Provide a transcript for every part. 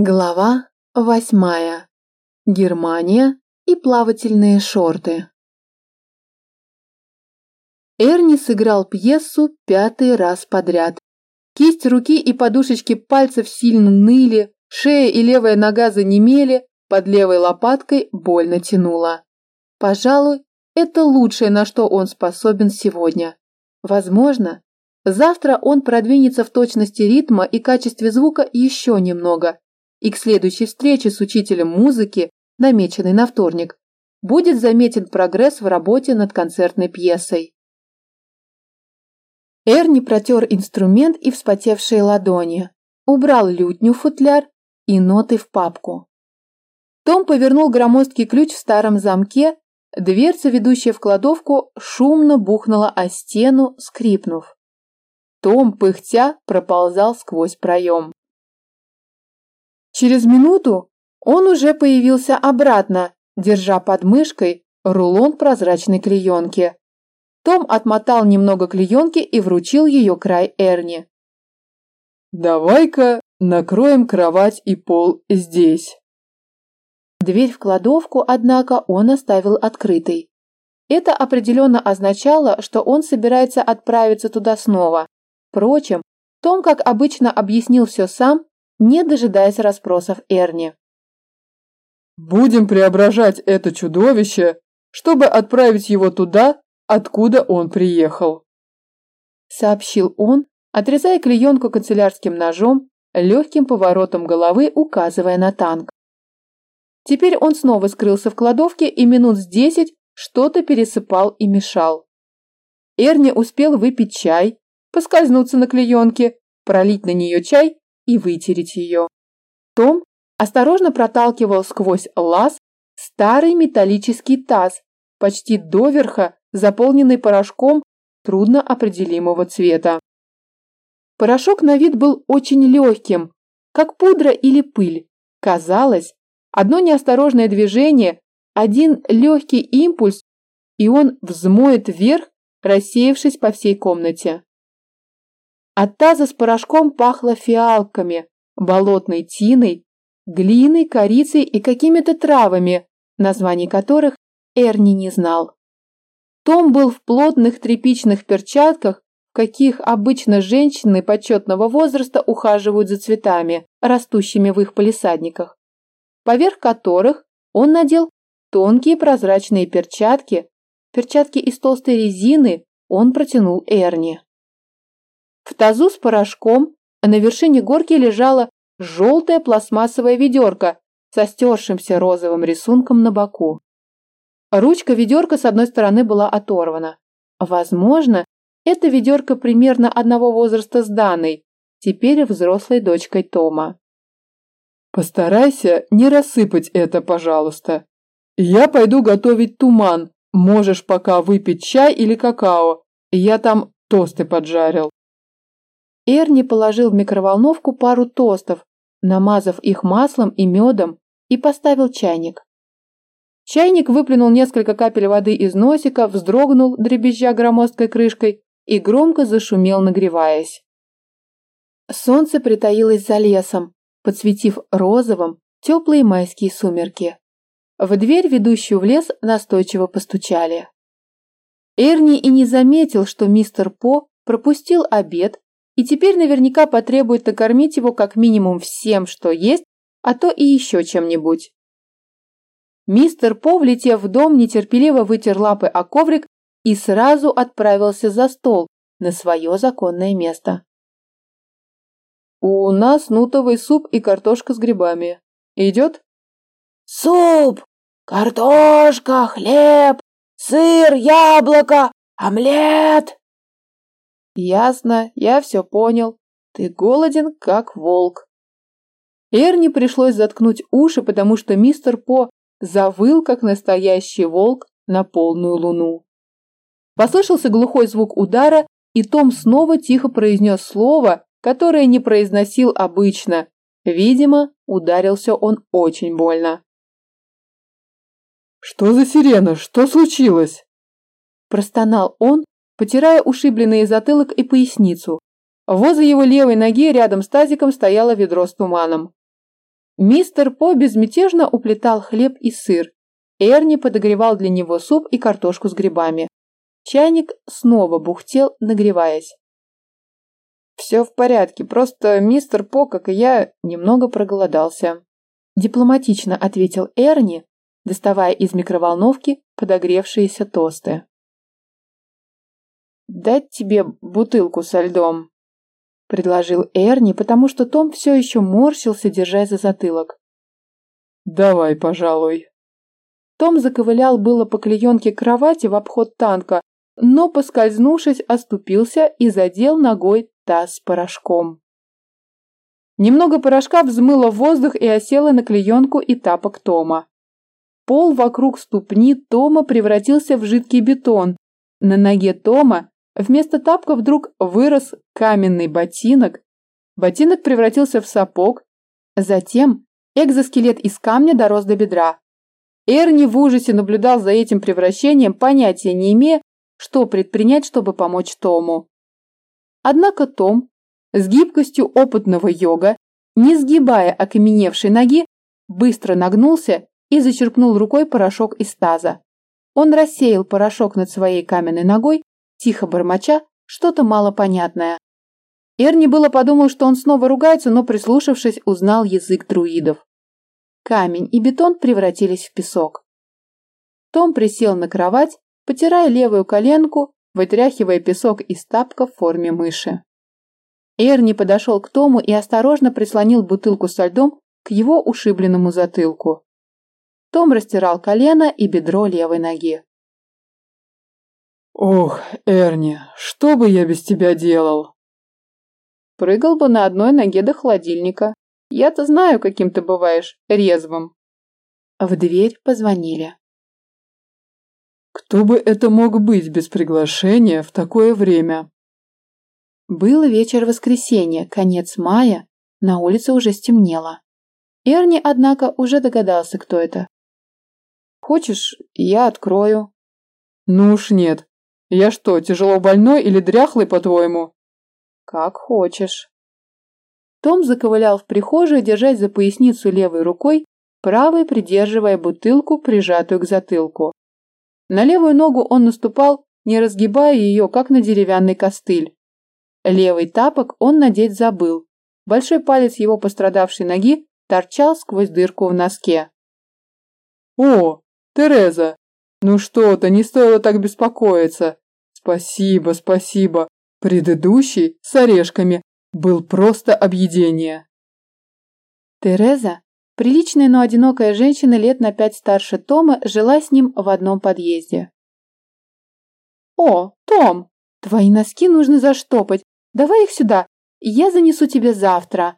Глава восьмая. Германия и плавательные шорты. Эрни сыграл пьесу пятый раз подряд. Кисть руки и подушечки пальцев сильно ныли, шея и левая нога занемели, под левой лопаткой больно тянуло. Пожалуй, это лучшее, на что он способен сегодня. Возможно, завтра он продвинется в точности ритма и качестве звука еще немного, и к следующей встрече с учителем музыки, намеченной на вторник, будет заметен прогресс в работе над концертной пьесой. Эрни протер инструмент и вспотевшие ладони, убрал лютню в футляр и ноты в папку. Том повернул громоздкий ключ в старом замке, дверца, ведущая в кладовку, шумно бухнула о стену, скрипнув. Том, пыхтя, проползал сквозь проем. Через минуту он уже появился обратно, держа под мышкой рулон прозрачной клеенки. Том отмотал немного клеенки и вручил ее край Эрни. «Давай-ка накроем кровать и пол здесь». Дверь в кладовку, однако, он оставил открытой. Это определенно означало, что он собирается отправиться туда снова. Впрочем, том, как обычно, объяснил все сам не дожидаясь расспросов Эрни. «Будем преображать это чудовище, чтобы отправить его туда, откуда он приехал», сообщил он, отрезая клеенку канцелярским ножом, легким поворотом головы указывая на танк. Теперь он снова скрылся в кладовке и минут с десять что-то пересыпал и мешал. Эрни успел выпить чай, поскользнуться на клеенке, пролить на нее чай и вытереть ее. Том осторожно проталкивал сквозь лаз старый металлический таз, почти доверха заполненный порошком трудно определимого цвета. Порошок на вид был очень легким, как пудра или пыль. Казалось, одно неосторожное движение, один легкий импульс, и он взмоет вверх, рассеявшись по всей комнате. От таза с порошком пахло фиалками, болотной тиной, глиной, корицей и какими-то травами, названий которых Эрни не знал. Том был в плотных тряпичных перчатках, в каких обычно женщины почетного возраста ухаживают за цветами, растущими в их палисадниках, поверх которых он надел тонкие прозрачные перчатки, перчатки из толстой резины он протянул Эрни. В тазу с порошком на вершине горки лежала желтая пластмассовая ведерко со стершимся розовым рисунком на боку. Ручка ведерка с одной стороны была оторвана. Возможно, эта ведерко примерно одного возраста с Даной, теперь взрослой дочкой Тома. «Постарайся не рассыпать это, пожалуйста. Я пойду готовить туман. Можешь пока выпить чай или какао. Я там тосты поджарил». Эрни положил в микроволновку пару тостов, намазав их маслом и медом, и поставил чайник. Чайник выплюнул несколько капель воды из носика, вздрогнул, дребезжа громоздкой крышкой, и громко зашумел, нагреваясь. Солнце притаилось за лесом, подсветив розовым теплые майские сумерки. В дверь, ведущую в лес, настойчиво постучали. Эрни и не заметил, что мистер По пропустил обед и теперь наверняка потребует накормить его как минимум всем, что есть, а то и еще чем-нибудь. Мистер По, влетев в дом, нетерпеливо вытер лапы о коврик и сразу отправился за стол на свое законное место. «У нас нутовый суп и картошка с грибами. Идет?» «Суп, картошка, хлеб, сыр, яблоко, омлет!» Ясно, я все понял. Ты голоден, как волк. Эрни пришлось заткнуть уши, потому что мистер По завыл, как настоящий волк, на полную луну. Послышался глухой звук удара, и Том снова тихо произнес слово, которое не произносил обычно. Видимо, ударился он очень больно. «Что за сирена? Что случилось?» Простонал он, потирая ушибленный затылок и поясницу. Возле его левой ноги рядом с тазиком стояло ведро с туманом. Мистер По безмятежно уплетал хлеб и сыр. Эрни подогревал для него суп и картошку с грибами. Чайник снова бухтел, нагреваясь. «Все в порядке, просто мистер По, как и я, немного проголодался», дипломатично ответил Эрни, доставая из микроволновки подогревшиеся тосты. «Дать тебе бутылку со льдом?» предложил Эрни, потому что Том все еще морщился, держась за затылок. «Давай, пожалуй». Том заковылял было по клеенке кровати в обход танка, но, поскользнувшись, оступился и задел ногой таз с порошком. Немного порошка взмыло в воздух и осело на клеенку и тапок Тома. Пол вокруг ступни Тома превратился в жидкий бетон. На ноге Тома вместо тапка вдруг вырос каменный ботинок. Ботинок превратился в сапог. Затем экзоскелет из камня дорос до бедра. Эрни в ужасе наблюдал за этим превращением, понятия не имея, что предпринять, чтобы помочь Тому. Однако Том с гибкостью опытного йога, не сгибая окаменевшей ноги, быстро нагнулся и зачерпнул рукой порошок из таза. Он рассеял порошок над своей каменной ногой, тихо бормоча что-то малопонятное. Эрни было подумал, что он снова ругается, но, прислушавшись, узнал язык друидов. Камень и бетон превратились в песок. Том присел на кровать, потирая левую коленку, вытряхивая песок из тапка в форме мыши. Эрни подошел к Тому и осторожно прислонил бутылку со льдом к его ушибленному затылку. Том растирал колено и бедро левой ноги. «Ох, Эрни, что бы я без тебя делал?» «Прыгал бы на одной ноге до холодильника. Я-то знаю, каким ты бываешь, резвым». В дверь позвонили. «Кто бы это мог быть без приглашения в такое время?» Был вечер воскресенья, конец мая, на улице уже стемнело. Эрни, однако, уже догадался, кто это. «Хочешь, я открою?» «Ну уж нет. Я что, тяжело больной или дряхлый, по-твоему?» «Как хочешь». Том заковылял в прихожую, держась за поясницу левой рукой, правой придерживая бутылку, прижатую к затылку. На левую ногу он наступал, не разгибая ее, как на деревянный костыль. Левый тапок он надеть забыл. Большой палец его пострадавшей ноги торчал сквозь дырку в носке. «О, Тереза! Ну что-то, не стоило так беспокоиться. Спасибо, спасибо. Предыдущий, с орешками, был просто объедение». Тереза, приличная, но одинокая женщина лет на пять старше Тома, жила с ним в одном подъезде. «О, Том, твои носки нужно заштопать. Давай их сюда, я занесу тебе завтра.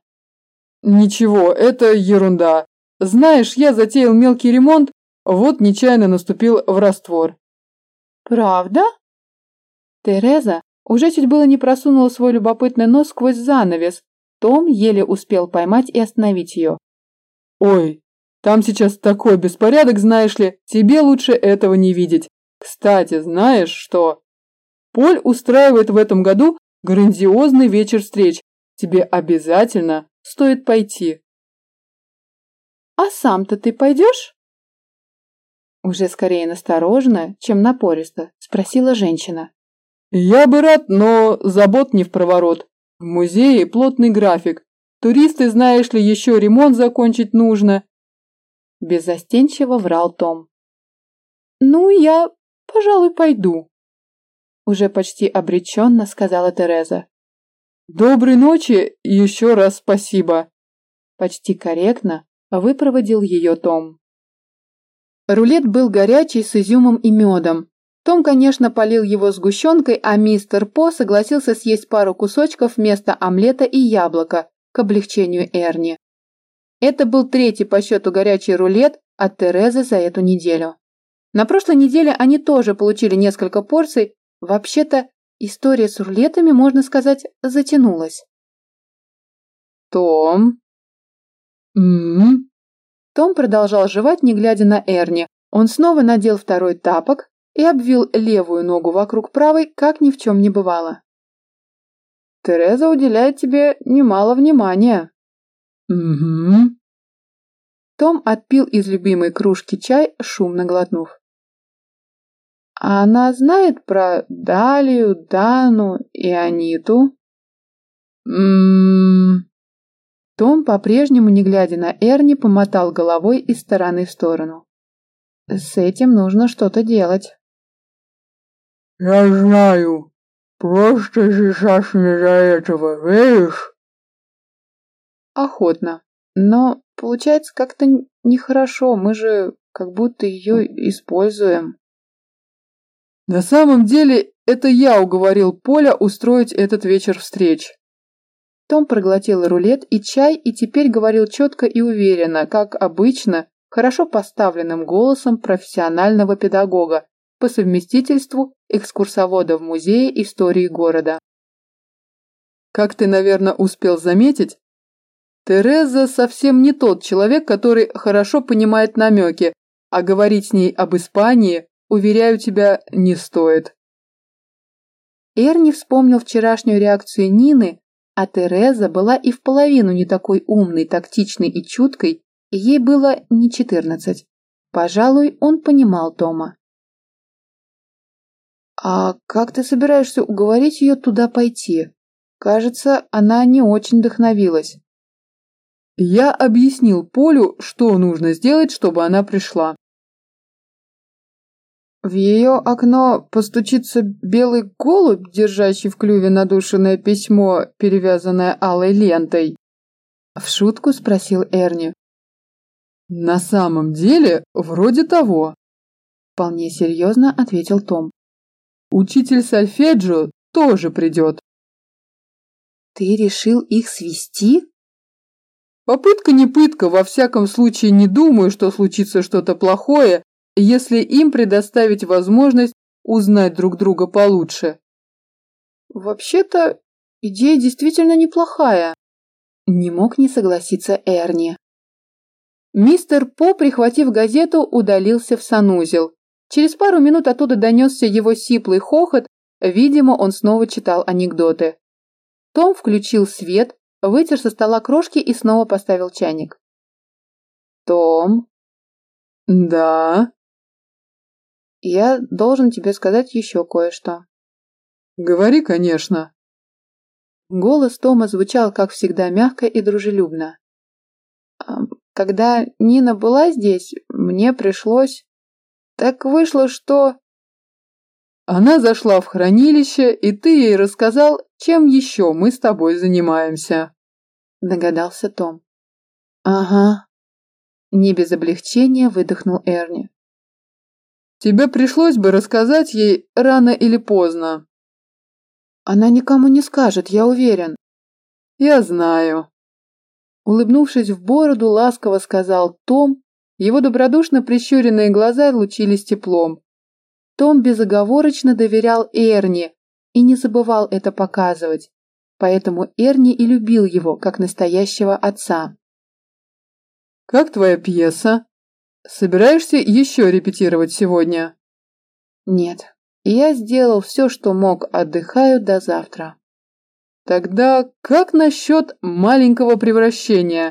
Ничего, это ерунда. Знаешь, я затеял мелкий ремонт, вот нечаянно наступил в раствор. Правда? Тереза уже чуть было не просунула свой любопытный нос сквозь занавес. Том еле успел поймать и остановить ее. Ой, там сейчас такой беспорядок, знаешь ли, тебе лучше этого не видеть. Кстати, знаешь что? Поль устраивает в этом году Грандиозный вечер встреч. Тебе обязательно стоит пойти. А сам-то ты пойдешь? Уже скорее настороженно, чем напористо, спросила женщина. Я бы рад, но забот не в проворот. В музее плотный график. Туристы, знаешь ли, еще ремонт закончить нужно. Беззастенчиво врал Том. Ну, я, пожалуй, пойду уже почти обреченно сказала Тереза. Доброй ночи еще раз спасибо. Почти корректно выпроводил ее Том. Рулет был горячий с изюмом и медом. Том, конечно, полил его сгущенкой, а мистер По согласился съесть пару кусочков вместо омлета и яблока к облегчению Эрни. Это был третий по счету горячий рулет от Терезы за эту неделю. На прошлой неделе они тоже получили несколько порций, Вообще-то, история с рулетами, можно сказать, затянулась. Том? М, -м, Том продолжал жевать, не глядя на Эрни. Он снова надел второй тапок и обвил левую ногу вокруг правой, как ни в чем не бывало. Тереза уделяет тебе немало внимания. Угу. Том отпил из любимой кружки чай, шумно глотнув. А она знает про Далию, Дану и Аниту? Ммм... Том, по-прежнему не глядя на Эрни, помотал головой из стороны в сторону. С этим нужно что-то делать. Я знаю. Просто сейчас не до этого, веришь? Охотно. Но получается как-то нехорошо. Мы же как будто ее используем. На самом деле, это я уговорил Поля устроить этот вечер встреч. Том проглотил рулет и чай и теперь говорил четко и уверенно, как обычно, хорошо поставленным голосом профессионального педагога, по совместительству экскурсовода в Музее истории города. Как ты, наверное, успел заметить, Тереза совсем не тот человек, который хорошо понимает намеки, а говорить с ней об Испании, уверяю тебя, не стоит. Эрни вспомнил вчерашнюю реакцию Нины, а Тереза была и в половину не такой умной, тактичной и чуткой, и ей было не четырнадцать. Пожалуй, он понимал Тома. «А как ты собираешься уговорить ее туда пойти? Кажется, она не очень вдохновилась». Я объяснил Полю, что нужно сделать, чтобы она пришла. В ее окно постучится белый голубь, держащий в клюве надушенное письмо, перевязанное алой лентой. В шутку спросил Эрни. На самом деле, вроде того. Вполне серьезно ответил Том. Учитель сольфеджио тоже придет. Ты решил их свести? Попытка не пытка, во всяком случае не думаю, что случится что-то плохое, если им предоставить возможность узнать друг друга получше. Вообще-то, идея действительно неплохая. Не мог не согласиться Эрни. Мистер По, прихватив газету, удалился в санузел. Через пару минут оттуда донесся его сиплый хохот, видимо, он снова читал анекдоты. Том включил свет, вытер со стола крошки и снова поставил чайник. «Том?» «Да?» «Я должен тебе сказать еще кое-что». «Говори, конечно». Голос Тома звучал, как всегда, мягко и дружелюбно. «Когда Нина была здесь, мне пришлось...» Так вышло, что... Она зашла в хранилище, и ты ей рассказал, чем еще мы с тобой занимаемся. Догадался Том. Ага. Не без облегчения выдохнул Эрни. Тебе пришлось бы рассказать ей рано или поздно. Она никому не скажет, я уверен. Я знаю. Улыбнувшись в бороду, ласково сказал Том, его добродушно прищуренные глаза лучились теплом. Том безоговорочно доверял Эрни и не забывал это показывать, поэтому Эрни и любил его, как настоящего отца. «Как твоя пьеса? Собираешься еще репетировать сегодня?» «Нет, я сделал все, что мог, отдыхаю до завтра». «Тогда как насчет маленького превращения?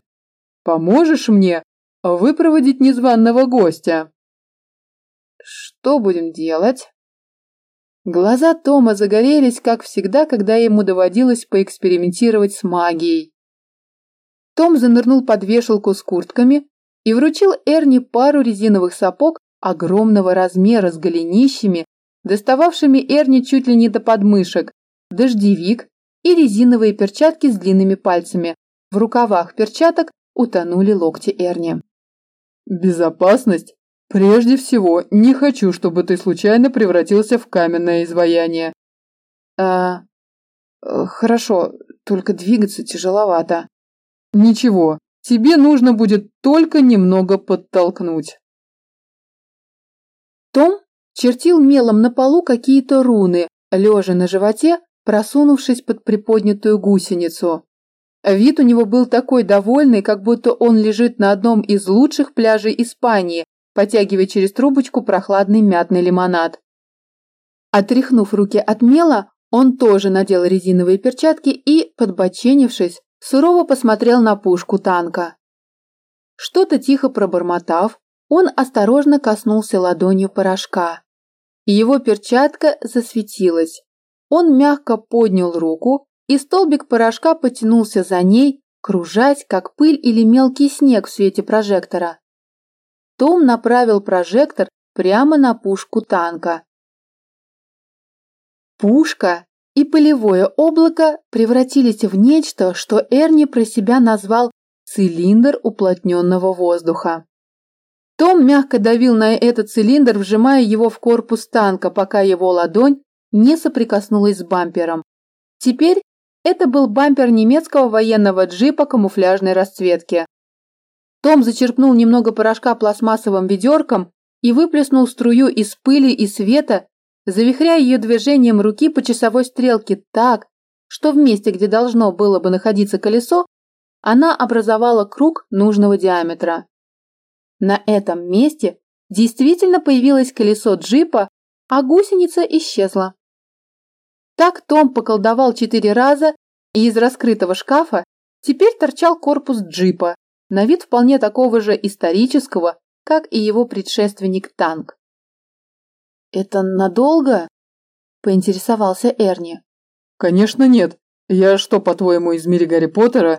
Поможешь мне выпроводить незваного гостя. Что будем делать? Глаза Тома загорелись, как всегда, когда ему доводилось поэкспериментировать с магией. Том занырнул под вешалку с куртками и вручил Эрни пару резиновых сапог огромного размера с голенищами, достававшими Эрни чуть ли не до подмышек, дождевик и резиновые перчатки с длинными пальцами. В рукавах перчаток утонули локти Эрни. Безопасность? Прежде всего, не хочу, чтобы ты случайно превратился в каменное изваяние. А, э, хорошо, только двигаться тяжеловато. Ничего, тебе нужно будет только немного подтолкнуть. Том чертил мелом на полу какие-то руны, лежа на животе, просунувшись под приподнятую гусеницу. Вид у него был такой довольный, как будто он лежит на одном из лучших пляжей Испании, потягивая через трубочку прохладный мятный лимонад. Отряхнув руки от мела, он тоже надел резиновые перчатки и, подбоченившись, сурово посмотрел на пушку танка. Что-то тихо пробормотав, он осторожно коснулся ладонью порошка. Его перчатка засветилась. Он мягко поднял руку, и столбик порошка потянулся за ней, кружась, как пыль или мелкий снег в свете прожектора. Том направил прожектор прямо на пушку танка. Пушка и полевое облако превратились в нечто, что Эрни про себя назвал цилиндр уплотненного воздуха. Том мягко давил на этот цилиндр, вжимая его в корпус танка, пока его ладонь не соприкоснулась с бампером. Теперь это был бампер немецкого военного джипа камуфляжной расцветки. Том зачерпнул немного порошка пластмассовым ведерком и выплеснул струю из пыли и света, завихряя ее движением руки по часовой стрелке так, что в месте, где должно было бы находиться колесо, она образовала круг нужного диаметра. На этом месте действительно появилось колесо джипа, а гусеница исчезла. Так Том поколдовал четыре раза, и из раскрытого шкафа теперь торчал корпус джипа, на вид вполне такого же исторического, как и его предшественник танк. «Это надолго?» – поинтересовался Эрни. «Конечно нет. Я что, по-твоему, из мира Гарри Поттера?»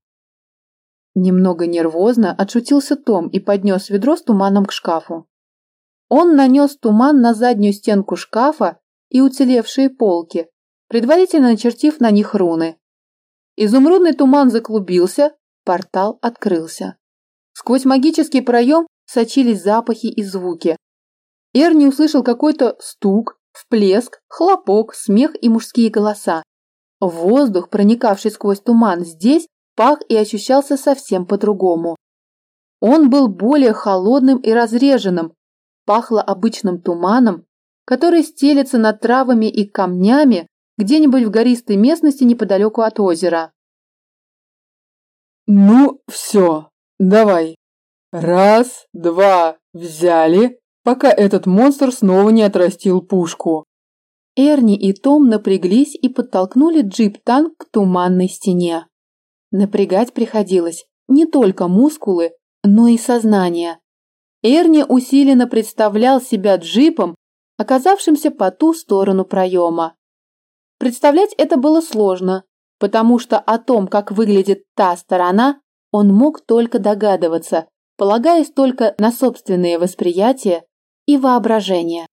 Немного нервозно отшутился Том и поднес ведро с туманом к шкафу. Он нанес туман на заднюю стенку шкафа и уцелевшие полки, предварительно начертив на них руны. Изумрудный туман заклубился, портал открылся. Сквозь магический проем сочились запахи и звуки. Эрни услышал какой-то стук, всплеск, хлопок, смех и мужские голоса. Воздух, проникавший сквозь туман здесь, пах и ощущался совсем по-другому. Он был более холодным и разреженным, пахло обычным туманом, который стелется над травами и камнями, где-нибудь в гористой местности неподалеку от озера. «Ну, все, давай. Раз, два, взяли, пока этот монстр снова не отрастил пушку». Эрни и Том напряглись и подтолкнули джип-танк к туманной стене. Напрягать приходилось не только мускулы, но и сознание. Эрни усиленно представлял себя джипом, оказавшимся по ту сторону проема. Представлять это было сложно, потому что о том, как выглядит та сторона, он мог только догадываться, полагаясь только на собственные восприятия и воображение.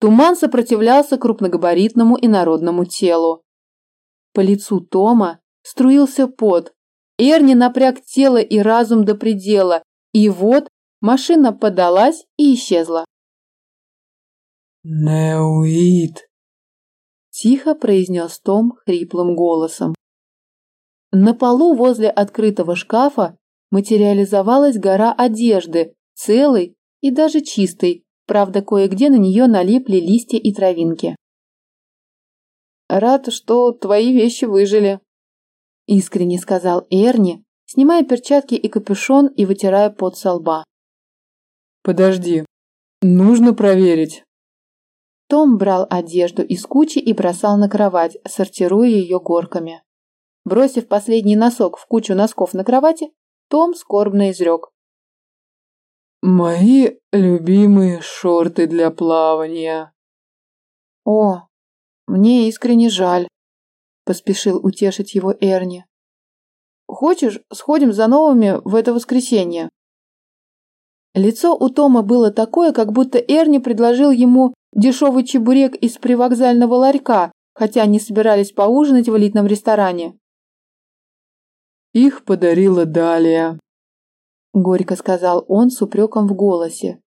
Туман сопротивлялся крупногабаритному и народному телу. По лицу Тома струился пот. Эрни напряг тело и разум до предела, и вот машина подалась и исчезла. «Неуит!» Тихо произнес Том хриплым голосом. На полу возле открытого шкафа материализовалась гора одежды, целой и даже чистой, правда, кое-где на нее налипли листья и травинки. «Рад, что твои вещи выжили», – искренне сказал Эрни, снимая перчатки и капюшон и вытирая пот со лба. «Подожди, нужно проверить». Том брал одежду из кучи и бросал на кровать, сортируя ее горками. Бросив последний носок в кучу носков на кровати, Том скорбно изрек. «Мои любимые шорты для плавания». «О, мне искренне жаль», – поспешил утешить его Эрни. «Хочешь, сходим за новыми в это воскресенье?» Лицо у Тома было такое, как будто Эрни предложил ему дешевый чебурек из привокзального ларька, хотя они собирались поужинать в элитном ресторане. «Их подарила Далия», – горько сказал он с упреком в голосе.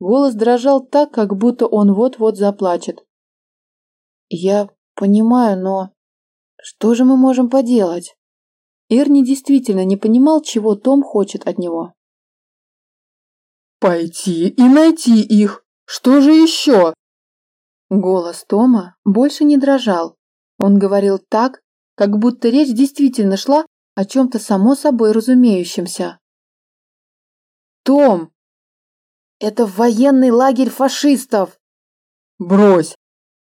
Голос дрожал так, как будто он вот-вот заплачет. «Я понимаю, но что же мы можем поделать?» Эрни действительно не понимал, чего Том хочет от него. «Пойти и найти их! Что же еще?» Голос Тома больше не дрожал. Он говорил так, как будто речь действительно шла о чем-то само собой разумеющемся. «Том! Это военный лагерь фашистов!» «Брось!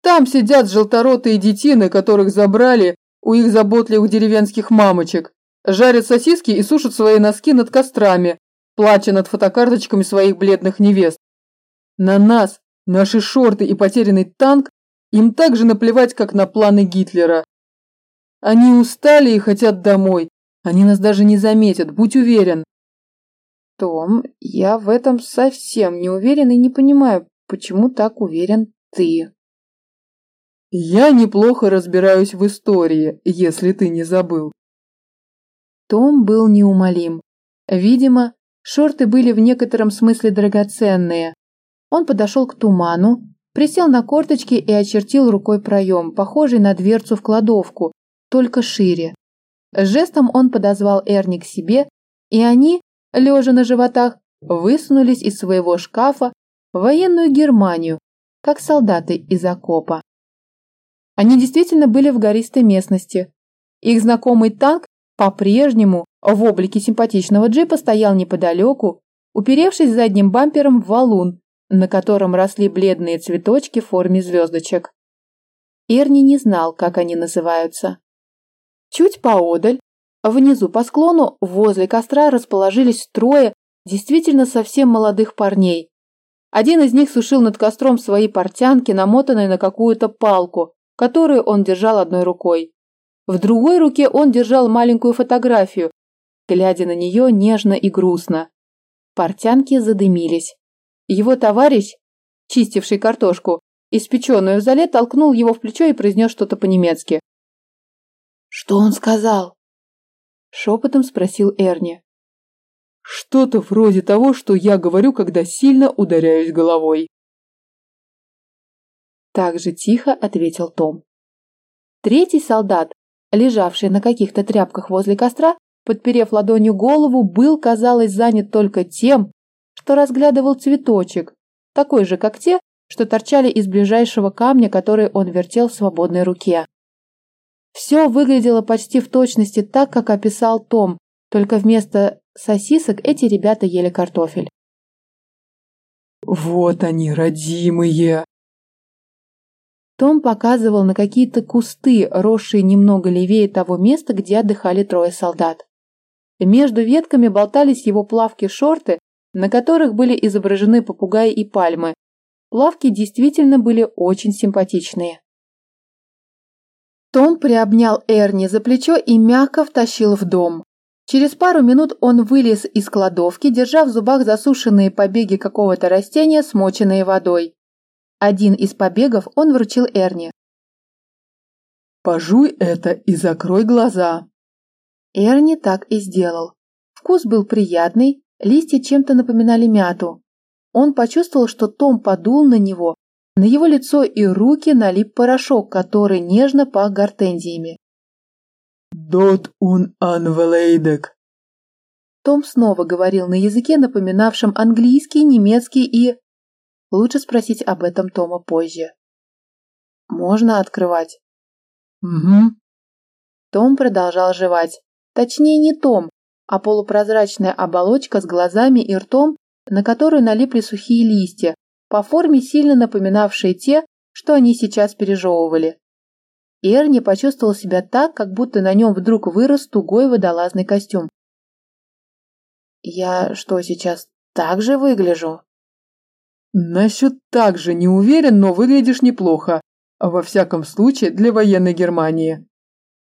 Там сидят желторотые детины, которых забрали у их заботливых деревенских мамочек, жарят сосиски и сушат свои носки над кострами, плача над фотокарточками своих бледных невест. На нас, наши шорты и потерянный танк им так же наплевать, как на планы Гитлера. Они устали и хотят домой. Они нас даже не заметят, будь уверен. Том, я в этом совсем не уверен и не понимаю, почему так уверен ты. Я неплохо разбираюсь в истории, если ты не забыл. Том был неумолим. Видимо, шорты были в некотором смысле драгоценные. Он подошел к туману, присел на корточки и очертил рукой проем, похожий на дверцу в кладовку, только шире. Жестом он подозвал Эрни к себе, и они, лежа на животах, высунулись из своего шкафа в военную Германию, как солдаты из окопа. Они действительно были в гористой местности. Их знакомый танк по-прежнему в облике симпатичного джипа стоял неподалеку, уперевшись задним бампером в валун, на котором росли бледные цветочки в форме звездочек. Эрни не знал, как они называются. Чуть поодаль, внизу по склону, возле костра расположились трое действительно совсем молодых парней. Один из них сушил над костром свои портянки, намотанные на какую-то палку, которую он держал одной рукой. В другой руке он держал маленькую фотографию, глядя на нее нежно и грустно. Портянки задымились. Его товарищ, чистивший картошку, испеченную в зале, толкнул его в плечо и произнес что-то по-немецки. «Что он сказал?» Шепотом спросил Эрни. «Что-то вроде того, что я говорю, когда сильно ударяюсь головой». Так же тихо ответил Том. Третий солдат, лежавший на каких-то тряпках возле костра, подперев ладонью голову, был, казалось, занят только тем, что разглядывал цветочек, такой же, как те, что торчали из ближайшего камня, который он вертел в свободной руке. Все выглядело почти в точности так, как описал Том, только вместо сосисок эти ребята ели картофель. «Вот они, родимые!» Том показывал на какие-то кусты, росшие немного левее того места, где отдыхали трое солдат. Между ветками болтались его плавки-шорты, на которых были изображены попугаи и пальмы. Плавки действительно были очень симпатичные. Том приобнял Эрни за плечо и мягко втащил в дом. Через пару минут он вылез из кладовки, держа в зубах засушенные побеги какого-то растения, смоченные водой. Один из побегов он вручил Эрни. «Пожуй это и закрой глаза». Эрни так и сделал. Вкус был приятный, листья чем-то напоминали мяту. Он почувствовал, что Том подул на него, на его лицо и руки налип порошок, который нежно пах гортензиями. «Дот ун анвелейдек». Том снова говорил на языке, напоминавшем английский, немецкий и Лучше спросить об этом Тома позже. Можно открывать? Угу. Том продолжал жевать. Точнее, не Том, а полупрозрачная оболочка с глазами и ртом, на которую налипли сухие листья, по форме сильно напоминавшие те, что они сейчас пережевывали. Эрни почувствовал себя так, как будто на нем вдруг вырос тугой водолазный костюм. «Я что, сейчас так же выгляжу?» Насчет так же не уверен, но выглядишь неплохо. Во всяком случае, для военной Германии.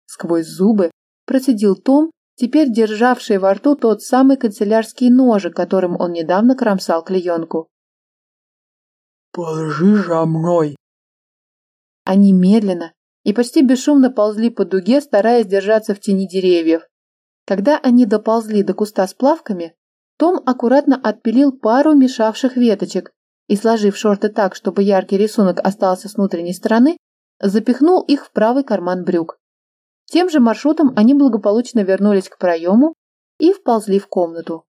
Сквозь зубы процедил Том, теперь державший во рту тот самый канцелярский ножик, которым он недавно кромсал клеенку. «Положи за мной!» Они медленно и почти бесшумно ползли по дуге, стараясь держаться в тени деревьев. Когда они доползли до куста с плавками, том аккуратно отпилил пару мешавших веточек и, сложив шорты так, чтобы яркий рисунок остался с внутренней стороны, запихнул их в правый карман брюк. Тем же маршрутом они благополучно вернулись к проему и вползли в комнату.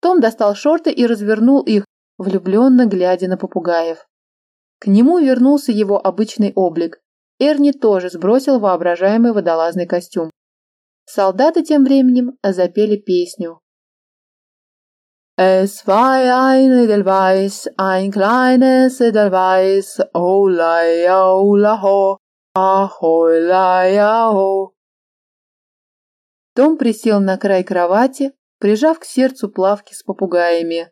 Том достал шорты и развернул их, влюбленно глядя на попугаев. К нему вернулся его обычный облик. Эрни тоже сбросил воображаемый водолазный костюм. Солдаты тем временем запели песню. Es war ein Edelweiß, ein kleines Edelweiß, oh la ja, oh la ho, ахой ла я Том присел на край кровати, прижав к сердцу плавки с попугаями.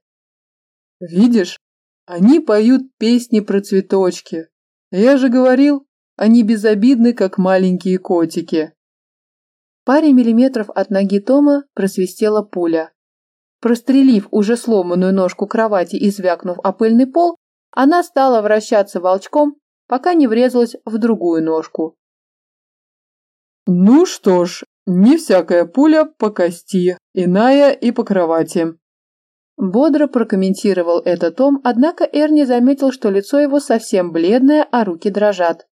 «Видишь, они поют песни про цветочки. Я же говорил, они безобидны, как маленькие котики». Паре миллиметров от ноги Тома просвистела пуля. Прострелив уже сломанную ножку кровати и звякнув о пыльный пол, она стала вращаться волчком, пока не врезалась в другую ножку. «Ну что ж, не всякая пуля по кости, иная и по кровати». Бодро прокомментировал это Том, однако Эрни заметил, что лицо его совсем бледное, а руки дрожат.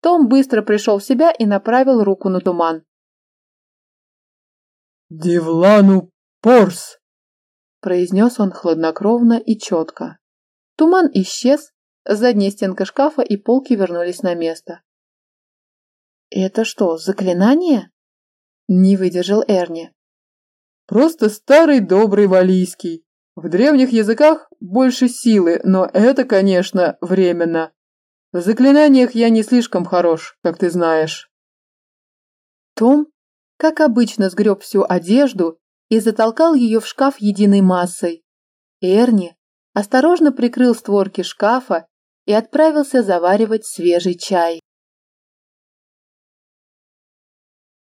Том быстро пришел в себя и направил руку на туман. «Девлану Порс!» произнес он хладнокровно и четко. Туман исчез, задняя стенка шкафа и полки вернулись на место. «Это что, заклинание?» Не выдержал Эрни. «Просто старый добрый валийский. В древних языках больше силы, но это, конечно, временно. В заклинаниях я не слишком хорош, как ты знаешь». Том, как обычно, сгреб всю одежду и затолкал ее в шкаф единой массой. Эрни осторожно прикрыл створки шкафа и отправился заваривать свежий чай.